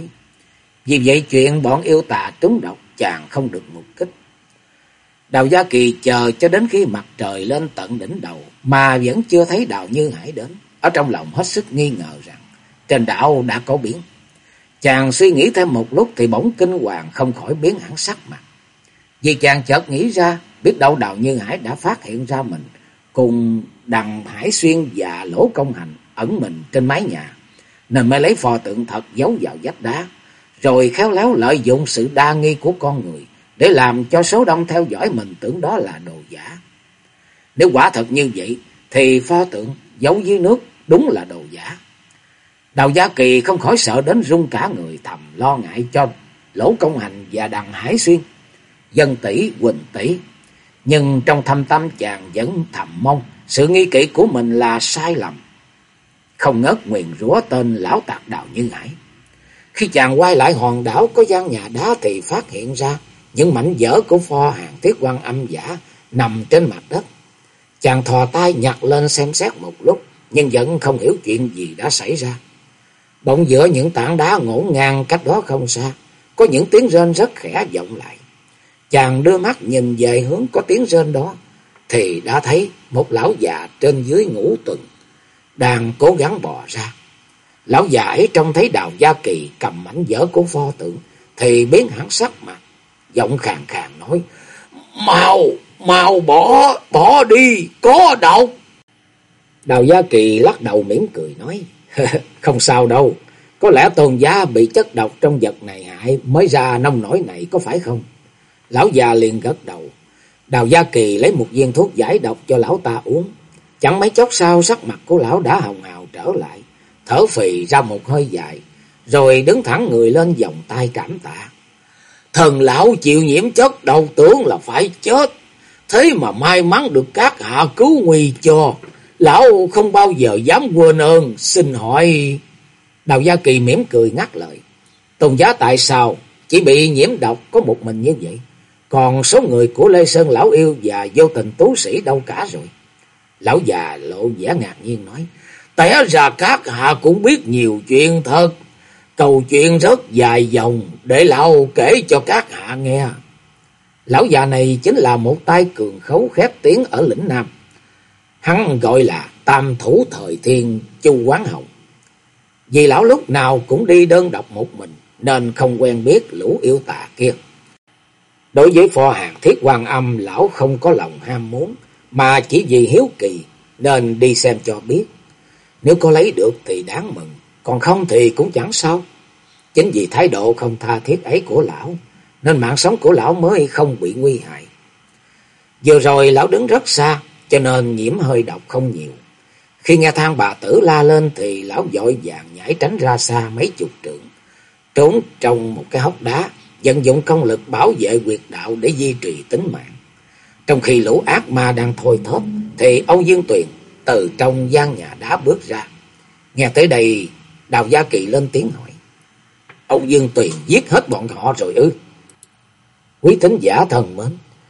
Vì vậy chuyện bọn yêu tà trúng độc chàng không được mục kích. Đào Gia Kỳ chờ cho đến khi mặt trời lên tận đỉnh đầu mà vẫn chưa thấy Đào Như Hải đến. Ở trong lòng hết sức nghi ngờ rằng trên đảo đã có biển. Chàng suy nghĩ thêm một lúc thì bỗng kinh hoàng không khỏi biến hẳn sắc mặt. Vì chàng chợt nghĩ ra biết đâu Đào Như Hải đã phát hiện ra mình cùng Đằng Hải Xuyên và Lỗ Công Hành ẩn mình trên mái nhà, nên mới lấy phò tượng thật giấu vào vách đá, rồi khéo léo lợi dụng sự đa nghi của con người để làm cho số đông theo dõi mình tưởng đó là đồ giả. Nếu quả thật như vậy, thì pho tượng giấu dưới nước đúng là đồ giả. Đào Gia Kỳ không khỏi sợ đến run cả người thầm lo ngại cho Lỗ Công Hành và Đằng Hải Xuyên, dân tỷ Quỳnh tỷ. Nhưng trong thâm tâm chàng vẫn thầm mong sự nghi kỵ của mình là sai lầm. Không ngớt nguyền rủa tên lão tạc đào Như Hải. Khi chàng quay lại hòn đảo có gian nhà đá thì phát hiện ra những mảnh vỡ của pho hàng thiết quan âm giả nằm trên mặt đất. Chàng thò tay nhặt lên xem xét một lúc, nhưng vẫn không hiểu chuyện gì đã xảy ra. Bỗng giữa những tảng đá ngổn ngang cách đó không xa, có những tiếng rên rất khẽ vọng lại. Chàng đưa mắt nhìn về hướng có tiếng rên đó, thì đã thấy một lão già trên dưới ngủ tuần, đang cố gắng bò ra. Lão già ấy trông thấy đào gia kỳ cầm mảnh vỡ của pho tượng, thì biến hẳn sắc mặt, giọng khàn khàn nói, Mau, mau bỏ, bỏ đi, có độc. Đào Gia Kỳ lắc đầu mỉm cười nói, [LAUGHS] không sao đâu, có lẽ tôn giá bị chất độc trong vật này hại mới ra nông nổi này có phải không? Lão già liền gật đầu, Đào Gia Kỳ lấy một viên thuốc giải độc cho lão ta uống. Chẳng mấy chốc sau sắc mặt của lão đã hồng hào trở lại, thở phì ra một hơi dài, rồi đứng thẳng người lên vòng tay cảm tạ. Thần lão chịu nhiễm chất đầu tưởng là phải chết. Thế mà may mắn được các hạ cứu nguy cho. Lão không bao giờ dám quên ơn. Xin hỏi... Đào Gia Kỳ mỉm cười ngắt lời. Tôn giá tại sao chỉ bị nhiễm độc có một mình như vậy? Còn số người của Lê Sơn Lão Yêu và vô tình tú sĩ đâu cả rồi? Lão già lộ vẻ ngạc nhiên nói. Té ra các hạ cũng biết nhiều chuyện thật. Câu chuyện rất dài dòng để lão kể cho các hạ nghe. Lão già này chính là một tay cường khấu khép tiếng ở lĩnh Nam. Hắn gọi là Tam Thủ Thời Thiên Chu Quán Hồng. Vì lão lúc nào cũng đi đơn độc một mình, nên không quen biết lũ yêu tà kia. Đối với pho hàng thiết quan âm, lão không có lòng ham muốn, mà chỉ vì hiếu kỳ, nên đi xem cho biết. Nếu có lấy được thì đáng mừng, còn không thì cũng chẳng sao. Chính vì thái độ không tha thiết ấy của lão, nên mạng sống của lão mới không bị nguy hại. Vừa rồi lão đứng rất xa, cho nên nhiễm hơi độc không nhiều. Khi nghe thang bà tử la lên thì lão dội vàng nhảy tránh ra xa mấy chục trượng, trốn trong một cái hốc đá, vận dụng công lực bảo vệ quyệt đạo để duy trì tính mạng. Trong khi lũ ác ma đang thôi thóp, thì Âu Dương Tuyền từ trong gian nhà đá bước ra. Nghe tới đây, Đào Gia Kỳ lên tiếng hỏi. Âu Dương Tuyền giết hết bọn họ rồi ư? Quý thính giả thần mến,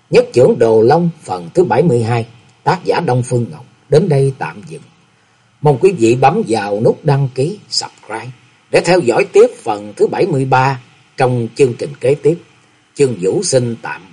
nhất trưởng Đồ Long phần thứ 72, tác giả Đông Phương Ngọc, đến đây tạm dừng. Mong quý vị bấm vào nút đăng ký, subscribe để theo dõi tiếp phần thứ 73 trong chương trình kế tiếp. Chương Vũ xin tạm biệt.